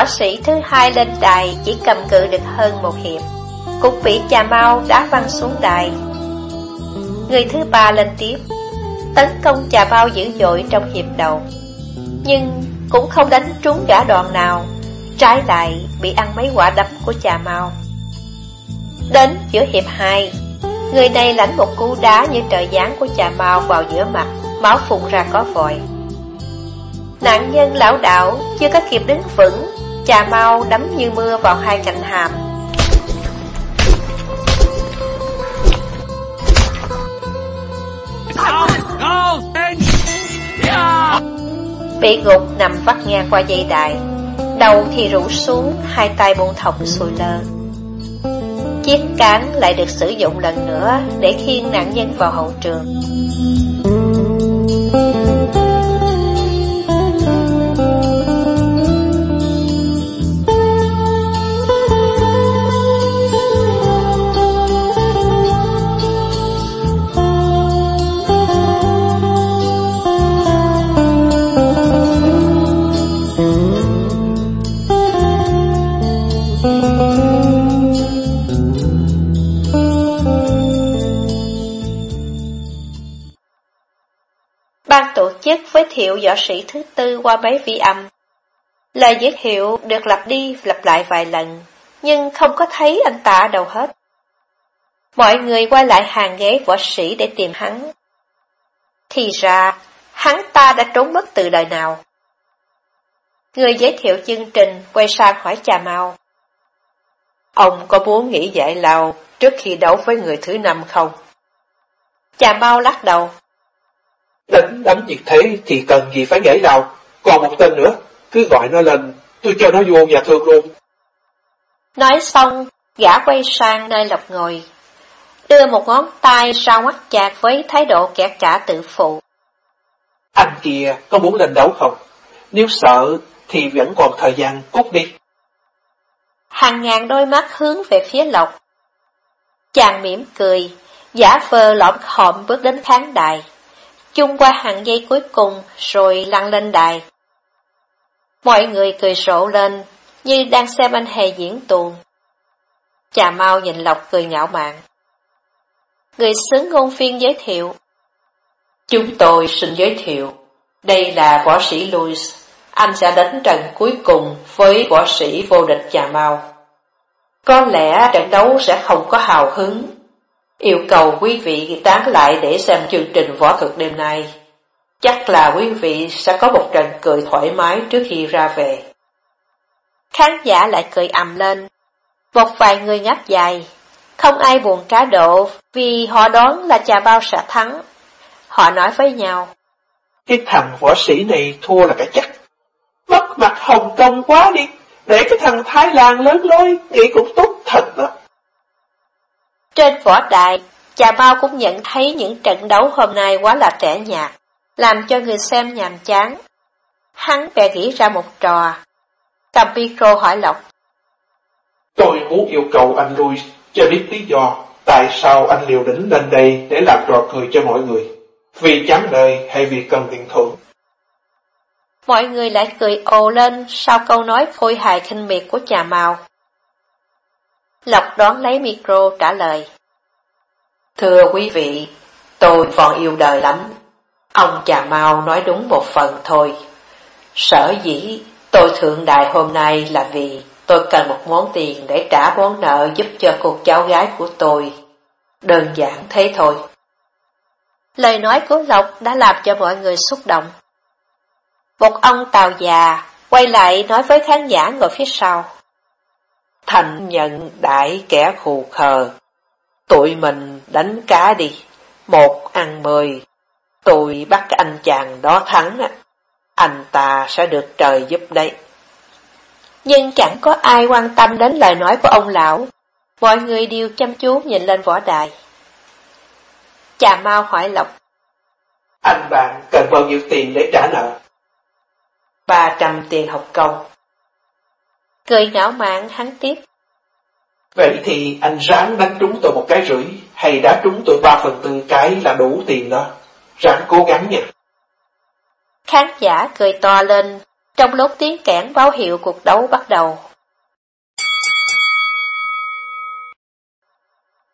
Võ sĩ thứ hai lên đài chỉ cầm cự được hơn một hiệp. Cũng bị chà mau đá văng xuống đài. Người thứ ba lên tiếp. Tấn công chà mau dữ dội trong hiệp đầu. Nhưng cũng không đánh trúng gã đoàn nào. Trái lại, bị ăn mấy quả đấm của chà mau. Đến giữa hiệp hai, Người này lãnh một cú đá như trời giáng của chà mau vào giữa mặt, Máu phun ra có vội Nạn nhân lão đạo chưa có kịp đứng vững Trà mau đấm như mưa vào hai cạnh hàm. Bị gục nằm vắt ngang qua dây đại Đầu thì rũ xuống, Hai tay buông thọc sùi lơ. Chiếc cán lại được sử dụng lần nữa Để khiêng nạn nhân vào hậu trường. Võ sĩ thứ tư qua máy vi âm. Lời giới thiệu được lặp đi lặp lại vài lần, nhưng không có thấy anh ta đâu hết. Mọi người quay lại hàng ghế võ sĩ để tìm hắn. Thì ra, hắn ta đã trốn mất từ đời nào. Người giới thiệu chương trình quay sang hỏi Trà Mau. Ông có muốn nghỉ giải lao trước khi đấu với người thứ năm không? Trà Mau lắc đầu. Đánh đánh việc thế thì cần gì phải nhảy đầu. Còn một tên nữa, cứ gọi nó lên, tôi cho nó vô nhà thương luôn. Nói xong, gã quay sang nơi Lộc ngồi, đưa một ngón tay sau mắt chạc với thái độ kẻ cả tự phụ. Anh kia có muốn lên đấu không? Nếu sợ thì vẫn còn thời gian cút đi. Hàng ngàn đôi mắt hướng về phía Lộc. Chàng mỉm cười, giả vờ lõm khom bước đến khán đài chung qua hàng dây cuối cùng rồi lăn lên đài. Mọi người cười rộ lên, như đang xem anh hề diễn tuồng. Chà mau nhìn Lộc cười ngạo mạn. Người xứng ngôn phiên giới thiệu. Chúng tôi xin giới thiệu, đây là võ sĩ Louis, anh sẽ đánh trận cuối cùng với võ sĩ vô địch Chà Mau. Có lẽ trận đấu sẽ không có hào hứng Yêu cầu quý vị tán lại để xem chương trình võ thuật đêm nay. Chắc là quý vị sẽ có một trận cười thoải mái trước khi ra về. Khán giả lại cười ầm lên. Một vài người ngáp dài. Không ai buồn cá độ vì họ đoán là trà bao sẽ thắng. Họ nói với nhau. Cái thằng võ sĩ này thua là cái chắc. Mất mặt Hồng Kông quá đi. Để cái thằng Thái Lan lớn lối, nghĩ cũng tốt thật đó. Trên võ đài, Chà Bao cũng nhận thấy những trận đấu hôm nay quá là trẻ nhạt, làm cho người xem nhàm chán. Hắn bè nghĩ ra một trò. Cầm micro hỏi Lộc. Tôi muốn yêu cầu anh Louis cho biết lý do tại sao anh liều đỉnh lên đây để làm trò cười cho mọi người. Vì chán đời hay vì cần tiền thưởng? Mọi người lại cười ồ lên sau câu nói khôi hài khinh miệt của chà mao. Lộc đón lấy micro trả lời. Thưa quý vị, tôi còn yêu đời lắm. Ông chàng mau nói đúng một phần thôi. Sở dĩ tôi thượng đại hôm nay là vì tôi cần một món tiền để trả món nợ giúp cho cô cháu gái của tôi. Đơn giản thế thôi. Lời nói của Lộc đã làm cho mọi người xúc động. Một ông tàu già quay lại nói với khán giả ngồi phía sau. Thành nhận đại kẻ khù khờ. Tụi mình đánh cá đi. Một ăn mười. Tôi bắt anh chàng đó thắng. Anh ta sẽ được trời giúp đấy. Nhưng chẳng có ai quan tâm đến lời nói của ông lão. Mọi người đều chăm chú nhìn lên võ đài. Chà mau hỏi Lộc. Anh bạn cần bao nhiêu tiền để trả nợ? ba trăm tiền học công. Cười ngạo mạn hắn tiếp. Vậy thì anh ráng đánh trúng tôi một cái rưỡi, hay đã trúng tôi ba phần tư cái là đủ tiền đó. Ráng cố gắng nha. Khán giả cười to lên, trong lúc tiếng kẽn báo hiệu cuộc đấu bắt đầu.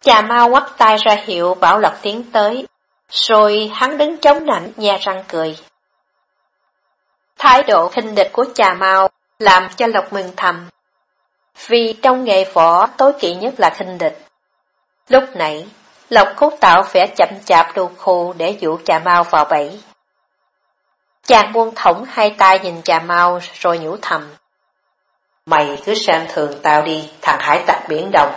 Chà mau quắt tay ra hiệu bảo Lộc tiến tới, rồi hắn đứng chống nạnh nhe răng cười. Thái độ khinh địch của trà mau làm cho Lộc mừng thầm. Vì trong nghề võ tối kỵ nhất là khinh địch. Lúc nãy, Lộc cố tạo vẻ chậm chạp đồ khô để dụ trà mau vào bẫy. Chàng buông thõng hai tay nhìn trà mau rồi nhủ thầm. Mày cứ xem thường tao đi, thằng hải tặc biển đồng.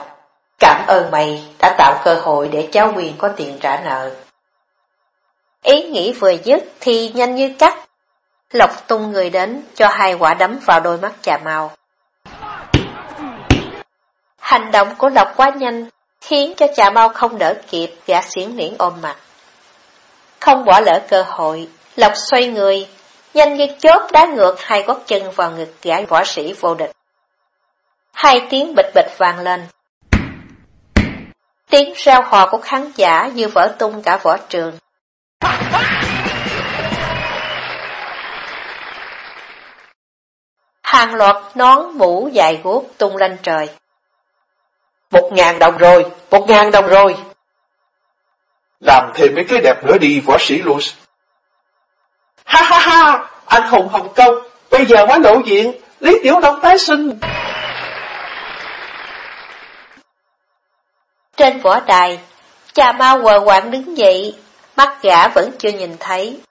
Cảm ơn mày đã tạo cơ hội để cháu Nguyên có tiền trả nợ. Ý nghĩ vừa dứt thì nhanh như cắt, Lộc tung người đến, cho hai quả đấm vào đôi mắt trà màu. Hành động của Lộc quá nhanh, khiến cho trà mau không đỡ kịp, gã xiển niễn ôm mặt. Không bỏ lỡ cơ hội, Lộc xoay người, nhanh như chớp đá ngược hai gót chân vào ngực gã võ sĩ vô địch. Hai tiếng bịch bịch vang lên. Tiếng reo hò của khán giả như vỡ tung cả võ trường. Hàng loạt nón mũ dài guốc tung lên trời. Một ngàn đồng rồi, một ngàn đồng rồi. Làm thêm mấy cái đẹp nữa đi, võ sĩ Louis. Ha ha ha, anh hùng Hồng Kông, bây giờ quá lộ diện, Lý Tiểu Đông tái sinh. Trên võ đài, cha mau quờ quạng đứng dậy, mắt gã vẫn chưa nhìn thấy.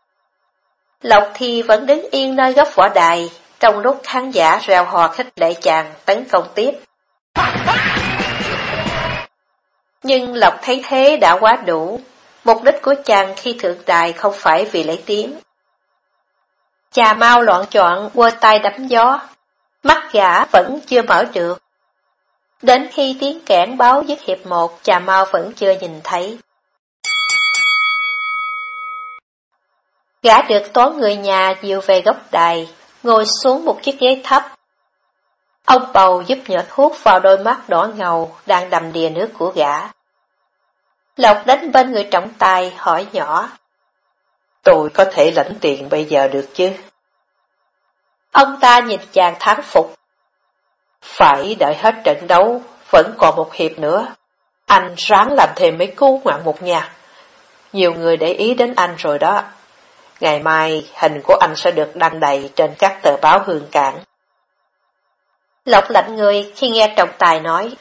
Lộc thì vẫn đứng yên nơi góc võ đài, trong lúc khán giả reo hò khích lệ chàng tấn công tiếp. Nhưng Lộc thấy thế đã quá đủ, mục đích của chàng khi thượng đài không phải vì lấy tiếng. Chà mau loạn chọn quơ tay đấm gió, mắt gã vẫn chưa mở được. Đến khi tiếng kẽn báo dứt hiệp một, chà mau vẫn chưa nhìn thấy. Gã được toán người nhà dìu về góc đài, ngồi xuống một chiếc ghế thấp. Ông bầu giúp nhợt hút vào đôi mắt đỏ ngầu đang đầm đìa nước của gã. Lộc đánh bên người trọng tài hỏi nhỏ. Tôi có thể lãnh tiền bây giờ được chứ? Ông ta nhìn chàng thắng phục. Phải đợi hết trận đấu, vẫn còn một hiệp nữa. Anh ráng làm thêm mấy cú ngoạn một nha. Nhiều người để ý đến anh rồi đó. Ngày mai, hình của anh sẽ được đăng đầy trên các tờ báo hương cảng. Lộc lạnh người khi nghe trọng tài nói,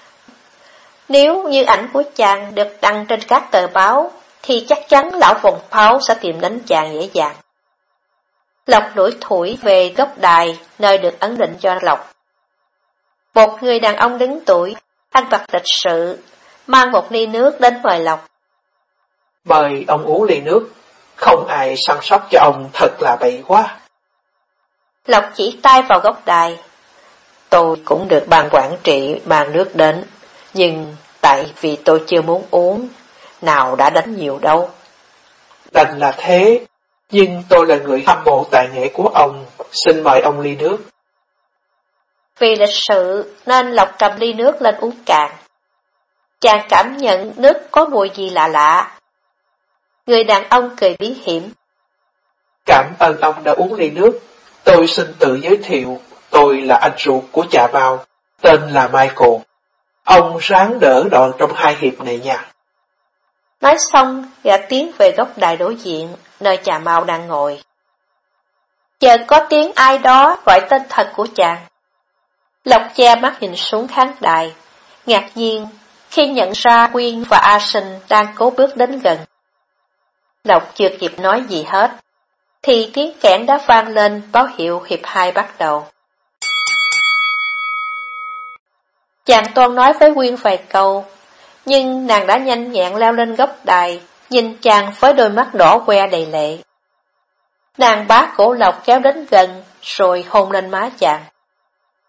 nếu như ảnh của chàng được đăng trên các tờ báo, thì chắc chắn lão vòng pháo sẽ tìm đến chàng dễ dàng. Lộc đuổi thủi về góc đài, nơi được ấn định cho Lộc. Một người đàn ông đứng tuổi, ăn mặc lịch sự, mang một ly nước đến mời Lộc. Mời ông uống ly nước. Không ai săn sóc cho ông thật là bậy quá. Lộc chỉ tay vào góc đài. Tôi cũng được ban quản trị mang nước đến, nhưng tại vì tôi chưa muốn uống, nào đã đánh nhiều đâu. Đành là thế, nhưng tôi là người hâm mộ tài nghệ của ông, xin mời ông ly nước. Vì lịch sự nên Lộc cầm ly nước lên uống cạn. Chàng cảm nhận nước có mùi gì lạ lạ, Người đàn ông cười bí hiểm. Cảm ơn ông đã uống ly nước. Tôi xin tự giới thiệu, tôi là anh ruột của cha Bao, tên là Michael. Ông ráng đỡ đòn trong hai hiệp này nha. Nói xong, gã tiến về góc đài đối diện, nơi chà mau đang ngồi. Chờ có tiếng ai đó gọi tên thật của chàng. Lộc che mắt nhìn xuống khán đài, ngạc nhiên khi nhận ra Quyên và A Sinh đang cố bước đến gần. Lộc chưa kịp nói gì hết, thì tiếng kẽn đã vang lên báo hiệu hiệp hai bắt đầu. Chàng toan nói với Quyên vài câu, nhưng nàng đã nhanh nhẹn leo lên góc đài, nhìn chàng với đôi mắt đỏ que đầy lệ. Nàng bá cổ lộc kéo đến gần, rồi hôn lên má chàng.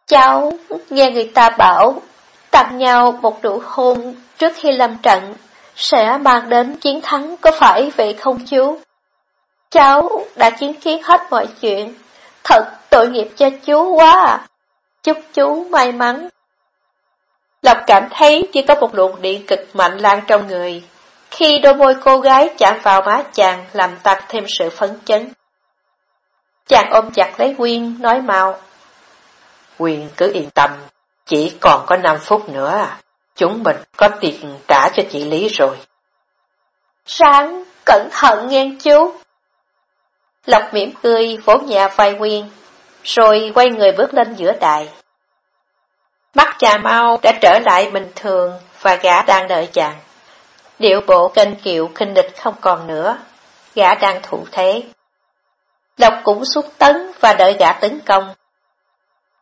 Cháu nghe người ta bảo, tặng nhau một nụ hôn trước khi lâm trận, sẽ mang đến chiến thắng có phải vậy không chú? Cháu đã chứng kiến hết mọi chuyện, thật tội nghiệp cho chú quá à. Chúc chú may mắn. Lộc cảm thấy chỉ có một luồng điện cực mạnh lan trong người. Khi đôi môi cô gái chạm vào má chàng làm tăng thêm sự phấn chấn. Chàng ôm chặt lấy Quyên, nói mau. Quyên cứ yên tâm, chỉ còn có 5 phút nữa à. Chúng mình có tiền trả cho chị Lý rồi. Sáng, cẩn thận nghe chú. Lộc mỉm cười, vỗ nhà vai Quyên, rồi quay người bước lên giữa đài. Mắt trà mau đã trở lại bình thường và gã đang đợi chàng. Điệu bộ kênh kiệu khinh địch không còn nữa, gã đang thụ thế. Lộc cũng xuất tấn và đợi gã tấn công.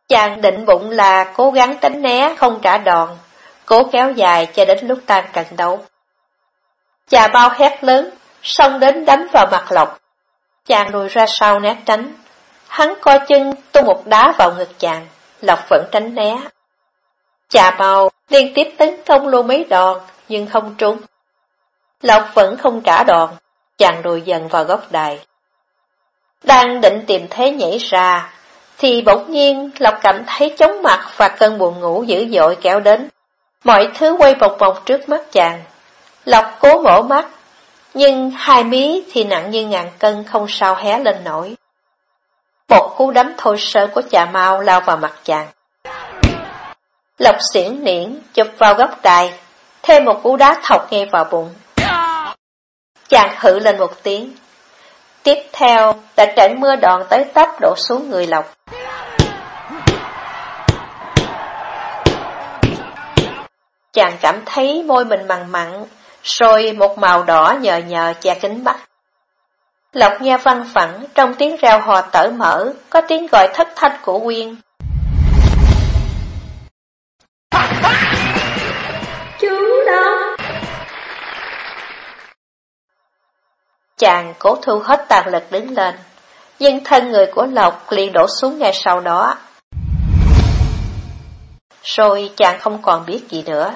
Chàng định bụng là cố gắng tránh né không trả đòn, cố kéo dài cho đến lúc tan trận đấu. Chà bao hét lớn, xông đến đánh vào mặt Lộc. Chàng lùi ra sau né tránh. Hắn co chân tung một đá vào ngực chàng, Lộc vẫn tránh né. Chà bao liên tiếp tấn công luôn mấy đòn, nhưng không trúng. Lộc vẫn không trả đòn, chàng lùi dần vào góc đài. Đang định tìm thế nhảy ra, thì bỗng nhiên Lộc cảm thấy chóng mặt và cơn buồn ngủ dữ dội kéo đến. Mọi thứ quay vòng vòng trước mắt chàng. Lộc cố mổ mắt, nhưng hai mí thì nặng như ngàn cân không sao hé lên nổi. Một cú đấm thô sơ của chà mau lao vào mặt chàng. Lộc xiển niễn chụp vào góc đài, thêm một cú đá thọc ngay vào bụng. Chàng hự lên một tiếng. Tiếp theo là trận mưa đòn tới tấp đổ xuống người Lộc. Chàng cảm thấy môi mình mặn mặn, rồi một màu đỏ nhờ nhờ che kính mắt. Lộc nghe văn phẳng trong tiếng reo hò tở mở, có tiếng gọi thất thanh của Quyên. Chú đâu? Chàng cố thu hết tàn lực đứng lên, nhưng thân người của Lộc liền đổ xuống ngay sau đó. Rồi chàng không còn biết gì nữa.